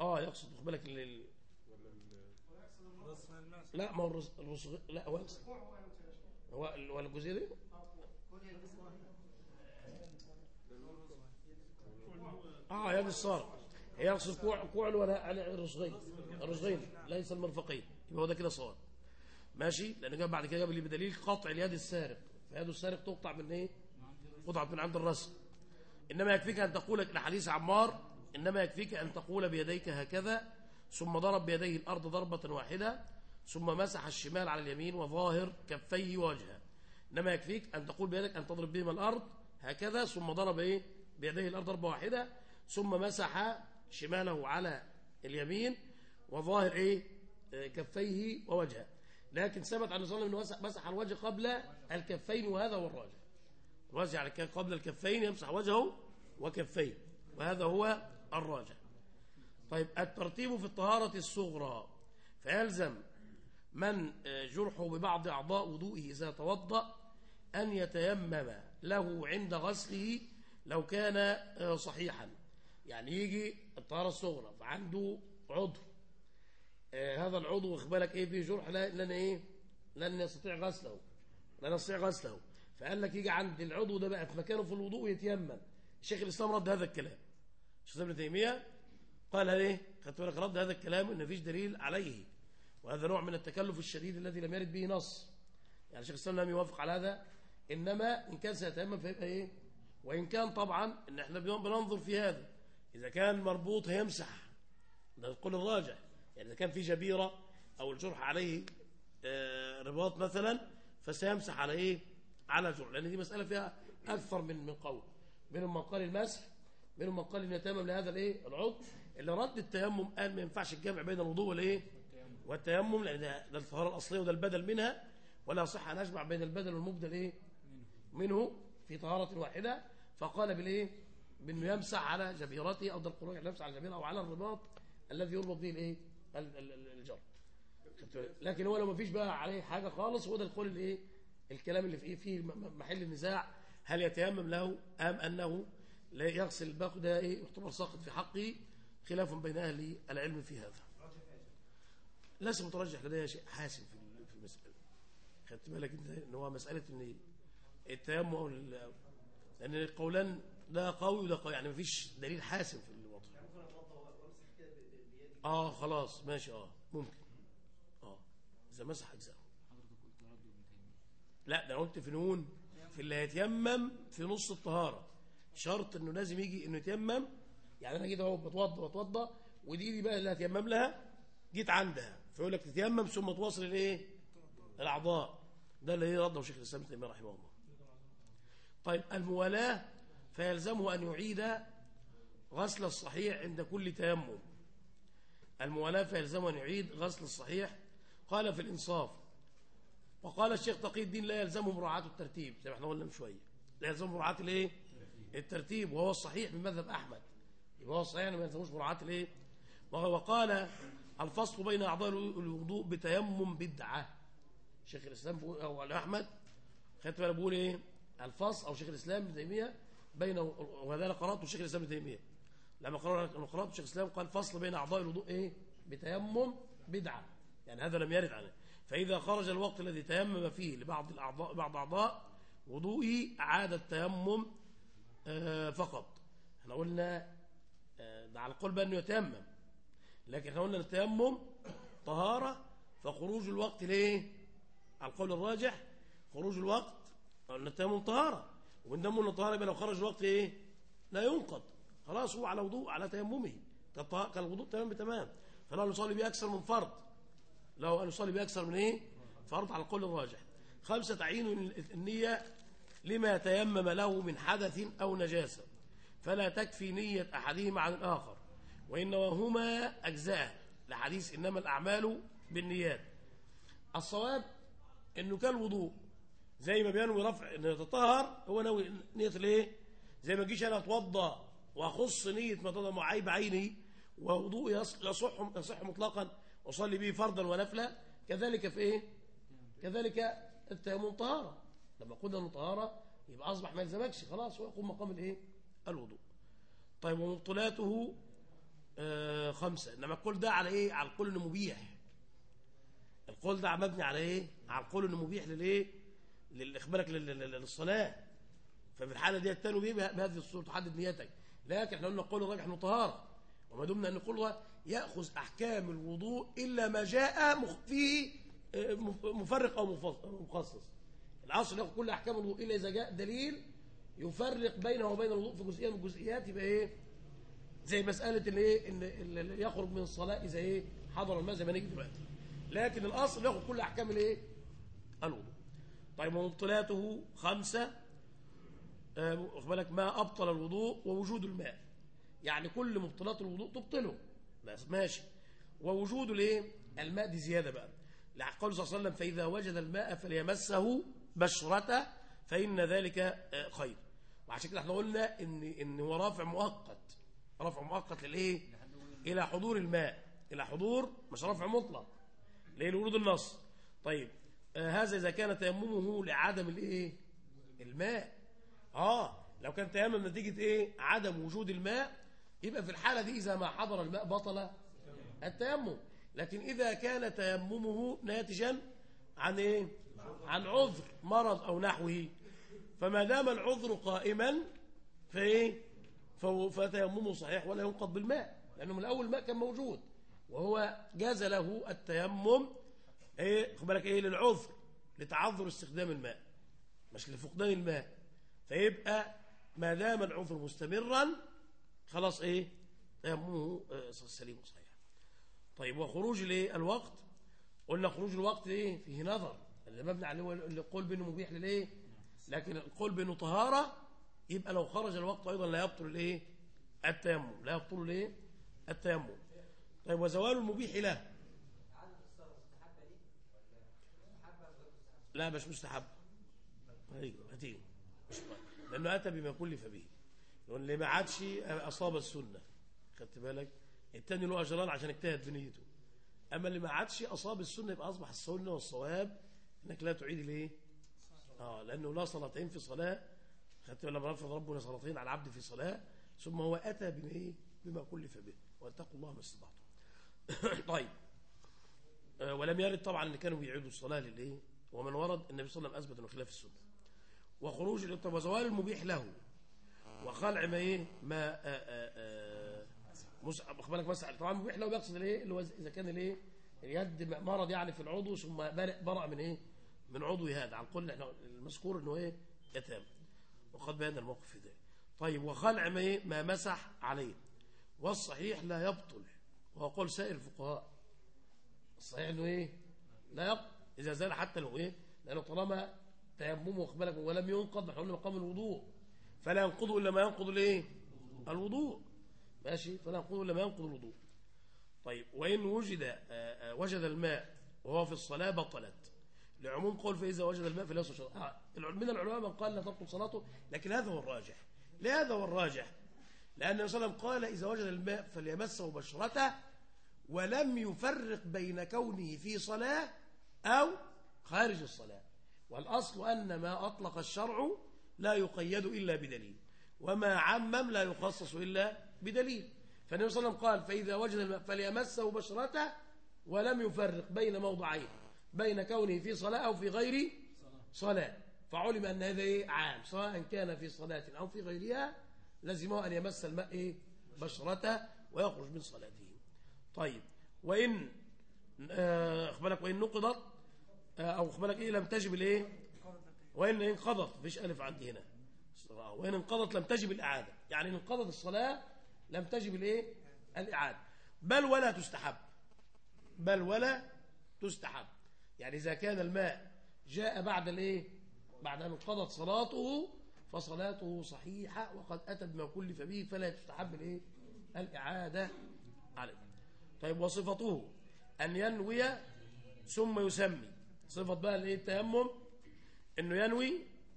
آه يقصد واخد بالك ال... لا ما هو. الرص... لا هو يقصد. هو ولا الجزئية دي؟ آه يد الصار هي يقصد كوع كوع ولا على الرسغين الرسغين ليس المرفقين. يبقى هو ده كده صار ماشي؟ لأن جاب بعد كده جاب لي بدليل قطع اليد السارق. فيد السارق تقطع من إيه؟ قطعت من عند الراس إنما يكفيك أن تقول لحديث عمار إنما يكفيك أن تقول بيديك هكذا ثم ضرب بيديه الأرض ضربة واحدة ثم مسح الشمال على اليمين وظاهر كفيه ووجهه إنما يكفيك أن تقول بيدك أن تضرب بهما الأرض هكذا ثم ضرب إيه؟ بيديه الأرض ضربة واحدة ثم مسح شماله على اليمين وظاهر آه، كفيه ووجهه. لكن ثبت عن صلى الله إنه مسح الوجه قبل الكفين وهذا هو الراجح. الوجه على قبل الكفين يمسح وجهه وكفيه. وهذا هو الراجح. طيب الترتيب في الطهارة الصغرى. فيلزم من آه، جرحه ببعض أعضاء وضوئه إذا توضأ أن يتيمم له عند غسله لو كان آه، صحيحا. يعني يجي الطهارة الصغرى فعنده عضو. آه، هذا العضو واخبالك إيه فيه جرح لن إيه؟ لن يستطيع غسله. لن يستطيع غسله. فقال لك يجي عند العضو ده بقى في مكانه في الوضوء يتيمم. الشيخ الإسلام رد هذا الكلام. الشيخ ابن تيمية؟ قال إيه؟ خدت بالك؟ رد هذا الكلام إن مفيش دليل عليه. وهذا نوع من التكلف الشديد الذي لم يرد به نص. يعني الشيخ الإسلام لم يوافق على هذا. إنما إن كان سيتيمم فيبقى إيه؟ وإن كان طبعا إن إحنا بننظر في هذا. إذا كان مربوط هيمسح. ده القول الراجح. يعني إذا كان في جبيرة أو الجرح عليه آه، رباط مثلا فسيمسح على إيه؟ على جرح لأن دي مسألة فيها أكثر من من قول. منهم من قال المسح منهم من قال إن يتيمم لهذا الإيه؟ العضو. اللي رد التيمم قال ما ينفعش الجمع بين الوضوء والإيه؟ والتيمم لأن ده الطهارة الأصلية وده البدل منها. ولا صح أن أجمع بين البدل والمبدل إيه؟ منه في طهارة واحدة. فقال بالإيه؟ بأنه يمسح على جبيرته أو ده القرآن يمسح على الجبيرة أو على الرباط الذي يربط به الإيه؟ ال- ال- ال- الجر. لكن هو لو ما فيش بقى عليه حاجة خالص هو ده القول الإيه الكلام اللي فيه فيه محل النزاع. هل يتيمم له أم أنه لا يغسل الباقي؟ ده إيه؟ يعتبر ساقط في حقه. خلاف بين أهل العلم في هذا. ليس مترجح لدي شيء حاسم في في المسألة. خدت بالك انت إن هو مسألة إن التيمم لأن القولان ده قوي وده قوي. يعني مفيش دليل حاسم في آه خلاص ماشي آه ممكن. آه إذا مسح اجزاء لا ده أنا قلت في نون في اللي هيتيمم في نص الطهارة. شرط إنه لازم يجي إنه يتيمم. يعني أنا كده أهو بتوضى بتوضى ودي دي بقى اللي هتيمم لها جيت عندها. فيقول لك تتيمم ثم توصل الايه الأعضاء. ده اللي رده شيخ الإسلام ابن تيمية رحمه الله. طيب الموالاه فيلزمه أن يعيد غسل الصحيح عند كل تيمم. الموالاة فيلزمه ان يعيد غسل الصحيح قال في الإنصاف وقال الشيخ تقي الدين لا يلزمه مراعاة الترتيب زي ما إحنا قلنا من شوية لا يلزمه مراعاة الإيه؟ الترتيب وهو الصحيح من مذهب أحمد يبقى هو الصحيح ما يلزموش مراعاة الإيه؟ وقال الفصل بين أعضاء الوضوء بتيمم بدعة. شيخ الإسلام بيقول أو احمد خدت بالك بيقول إيه؟ الفصل أو شيخ الإسلام ابن تيمية بين وهذا أنا قراته شيخ الإسلام ابن تيمية. لما قرأت شيخ الإسلام قال فصل بين أعضاء الوضوء إيه؟ بتيمم بدعة. يعني هذا لم يرد عنه فإذا خرج الوقت الذي تيمم فيه لبعض الاعضاء بعض أعضاء وضوئه عاد التيمم آه فقط. إحنا قلنا آه ده على القول بأنه يتيمم. لكن إحنا قلنا التيمم طهارة فخروج الوقت ليه؟ على القول الراجح خروج الوقت قلنا التيمم طهارة. ومن دم قلنا طهاره يبقى لو خرج الوقت إيه؟ لا ينقض. خلاص هو على وضوء على تيممه. كالوضوء تمام بتمام. فلا نصلي به أكثر من فرض. لو أن يصلي بأكثر من إيه؟ فرض على القول الراجح. خمسة تعيين النية لما تيمم له من حدث أو نجاسة. فلا تكفي نية أحدهما عن الآخر وإنما أجزاء. لحديث إنما الأعمال بالنيات. الصواب إنه كالوضوء زي ما بينوي رفع إنه يتطهر هو ناوي نية الإيه؟ زي ما جيش أنا أتوضى وأخص نية ما تضى معي بعيني ووضوء يص- يصح يصح مطلقا أصلي به فرضا ونفلا. كذلك في إيه؟ كذلك التيمم طهارة. لما قلنا إنه طهارة يبقى أصبح ما يلزمكش. خلاص هو يقوم مقام الإيه؟ الوضوء. طيب ومبطلاته آه خمسة. إنما القول ده على إيه؟ على القول إنه مبيح. القول ده مبني على إيه؟ على القول إنه مبيح للإيه؟ لل- للصلاة. ففي الحالة دي التاني بيه بهذه الصورة تحدد نيتك. لكن إحنا قلنا القول الراجح إنه طهارة. وما دمنا أن القول يأخذ أحكام الوضوء إلا ما جاء فيه آه، مف- مفرق أو مخصص. العصر يأخذ كل أحكام الوضوء إلا إذا جاء دليل يفرق بينه وبين الوضوء في جزئية من الجزئيات يبقى إيه؟ زي مسألة اللي إيه؟ إن اللي يخرج من الصلاة إذا إيه؟ حضر الماء زي ما نيجي دلوقتي. لكن الأصل يأخذ كل أحكام الإيه؟ الوضوء. طيب ومبطلاته خمسة. بالك؟ ما أبطل الوضوء ووجود الماء. يعني كل مبطلات الوضوء تبطله. ماشي. ووجود الايه؟ الماء دي زيادة بقى. قال صلى الله عليه وسلم فإذا وجد الماء فليمسه بشرته فإن ذلك آه، خير. وعشان كده إحنا قلنا إن إن هو رافع مؤقت. رافع مؤقت للإيه؟ إلى حضور الماء. إلى حضور مش رفع مطلق. ليه لورود النص. طيب آه هذا إذا كان تيممه لعدم الإيه؟ الماء. آه لو كان تيمم نتيجة إيه؟ عدم وجود الماء يبقى في الحالة دي إذا ما حضر الماء بطل التيمم. لكن إذا كان تيممه ناتجا عن إيه؟ عن عذر مرض أو نحوه. فما دام العذر قائما فإيه؟ فتيممه صحيح ولا ينقض بالماء لأنه من الأول الماء كان موجود. وهو جاز له التيمم إيه؟ خد بالك إيه؟ للعذر لتعذر استخدام الماء مش لفقدان الماء. فيبقى ما دام العذر مستمرا خلاص إيه؟ آه، سليم وصحيح طيب وخروج الايه الوقت قلنا خروج الوقت إيه؟ فيه نظر. اللي مبني عليه اللي القول بانه مبيح للإيه؟ لكن القول بانه طهارة يبقى لو خرج الوقت أيضا لا يبطل الإيه؟ التيمم. لا يبطل الإيه؟ التيمم. طيب وزوال المبيح له. لا مش مستحب. أيوه هتيجي. مش لأنه أتى بما كلف به. لأن اللي ما عادش أصاب السنة. خدت بالك؟ التاني له اجران عشان اجتهد في نيته أما اللي ما عادش أصاب السنة يبقى أصبح السنة والصواب إنك لا تعيد الايه آه لأنه لا صلاتين في صلاة. خدت بالك؟ لما رفض ربنا صلاتين على العبد في صلاة ثم هو أتى بما إيه؟ بما كلف به. واتقوا الله ما استطعتم. طيب. آه، ولم يرد طبعا إن كانوا بيعيدوا الصلاة للإيه؟ ومن ورد النبي صلى الله عليه وسلم أثبت إنه خلاف السنة. وخروج الإطلاق وزوال المبيح له. وخلع ما إيه؟ ما آه، آه، آه، مس- بالك مسح طبعا المبيح له بيقصد الإيه؟ اللي هو إذا كان الإيه؟ اليد مرض يعني في العضو ثم برأ من إيه؟ من عضو هذا. على القول إحنا المذكور إنه إيه؟ يتام وقد بينا الموقف في ذلك طيب وخلع ما إيه؟ ما مسح عليه. والصحيح لا يبطل. وهو قول سائر الفقهاء. الصحيح إنه إيه؟ لا يبطل. إذا زال حتى لو إيه؟ لأنه طالما تيممه واخد ولم ينقض إحنا قلنا مقام الوضوء. فلا ينقض إلا ما ينقض الإيه؟ الوضوء. ماشي؟ فلا ينقض إلا ما ينقض الوضوء. طيب وإن وجد آه، آه، وجد الماء وهو في الصلاة بطلت. لعموم قول فاذا وجد الماء فلا يصل. آه من العلماء من قال لا تبطل صلاته لكن هذا هو الراجح. لهذا هو الراجح. لأن النبي صلى الله عليه وسلم قال إذا وجد الماء فليمسه بشرته ولم يفرق بين كونه في صلاة أو خارج الصلاة. والأصل أن ما أطلق الشرع لا يقيد إلا بدليل وما عمم لا يخصص إلا بدليل. فالنبي صلى الله عليه وسلم قال فإذا وجد الماء فليمسه بشرته ولم يفرق بين موضعين بين كونه في صلاة أو في غير صلاة. فعلم أن هذا إيه؟ عام سواء كان في صلاة أو في غيرها لزمه أن يمس الماء إيه؟ بشرته ويخرج من صلاته. طيب وإن آه، أخبرك وإن نقضت آه، أو أخبرك إيه؟ لم تجب الإيه؟ وإن انقضت مفيش ألف عندي هنا. آه، وإن انقضت لم تجب الإعادة. يعني إن انقضت الصلاة لم تجب الإيه؟ الإعادة. بل ولا تستحب. بل ولا تستحب. يعني إذا كان الماء جاء بعد الإيه؟ بعد أن انقضت صلاته فصلاته صحيحة وقد أتى بما كلف به فلا تستحب الإيه؟ الإعادة عليه. طيب وصفته أن ينوي ثم يسمي. صفة بقى الايه التيمم إنه ينوي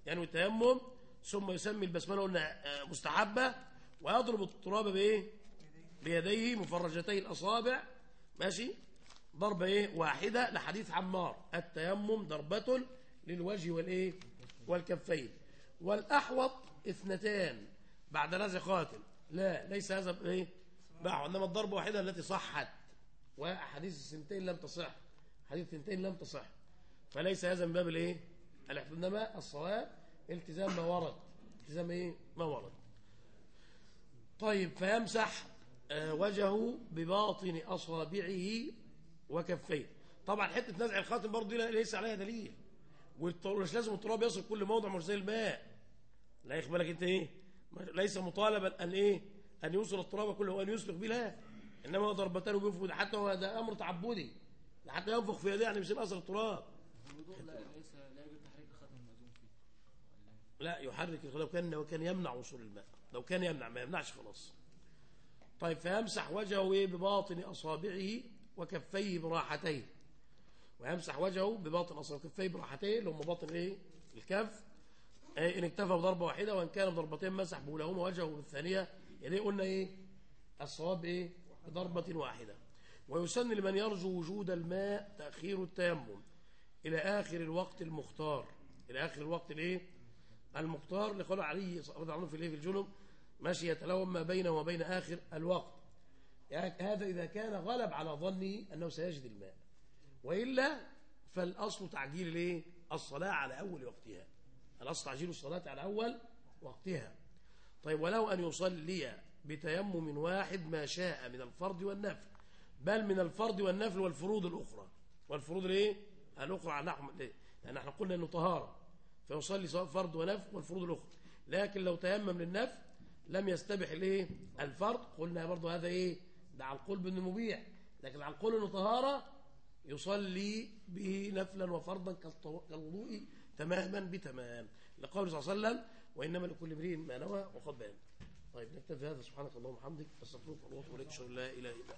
ينوي التيمم ثم يسمي البسملة قلنا آه، مستحبة ويضرب التراب بإيه؟ بيديه مفرجتي الأصابع ماشي؟ ضربة إيه؟ واحدة لحديث عمار التيمم ضربة للوجه والإيه؟ والكفين. والأحوط اثنتان بعد نزع قاتل لا ليس هذا إيه باع إنما الضربة واحدة التي صحت واحاديث السنتين لم تصح حديث السنتين لم تصح. فليس هذا من باب الايه؟ الاحتمال انما الصواب التزام ما ورد. التزام إيه؟ ما ورد. طيب فيمسح آه، وجهه بباطن أصابعه وكفيه. طبعا حتة نزع الخاتم برضه ليس عليها دليل. والت- مش لازم التراب يصل كل موضع مش زي الماء. لا ياخد بالك انت إيه؟ ليس مطالبا أن إيه؟ أن يوصل التراب كله وأن يسلخ به لا انما ضربتان ده حتى هو ده أمر تعبدي. حتى ينفخ في يديه يعني مش أثر التراب. الوضوء لا ليس لا يجب تحريك المأذون فيه. لا يحرك لو كان لو كان يمنع وصول الماء. لو كان يمنع ما يمنعش خلاص. طيب فيمسح وجهه إيه؟ بباطن أصابعه وكفيه براحتين ويمسح وجهه بباطن أصابعه وكفيه براحتين اللي هم باطن إيه؟ الكف. إيه إن اكتفى بضربة واحدة وإن كان بضربتين مسح بأولهما وجهه بالثانية. يعني قلنا إيه؟ الصواب إيه؟ بضربة واحدة. ويسن لمن يرجو وجود الماء تأخير التيمم. إلى آخر الوقت المختار. إلى آخر الوقت الإيه؟ المختار لقول عليه رضي الله في الإيه؟ في الجنب ماشي يتلوم ما بينه وبين آخر الوقت. يعني هذا إذا كان غلب على ظنه أنه سيجد الماء. وإلا فالأصل تعجيل الإيه؟ الصلاة على أول وقتها. الأصل تعجيل الصلاة على أول وقتها. طيب ولو أن يصلي بتيمم واحد ما شاء من الفرض والنفل. بل من الفرض والنفل والفروض الأخرى. والفروض الإيه؟ الأخرى على نحو ليه؟ لأن إحنا قلنا أنه طهارة. فيصلي سواء فرض ونفل والفروض الأخرى. لكن لو تيمم للنفل لم يستبح الايه الفرض. قلنا برضه هذا إيه؟ ده على القول بأنه مبيح. لكن على القول أنه طهارة يصلي به نفلا وفرضا كالوضوء تماما بتمام. لقول صلى الله عليه وسلم وإنما لكل امرئ ما نوى وقد بان طيب نكتفي هذا سبحانك اللهم وبحمدك. أستغفرك وأتوب إليك. لا إله إلا أنت.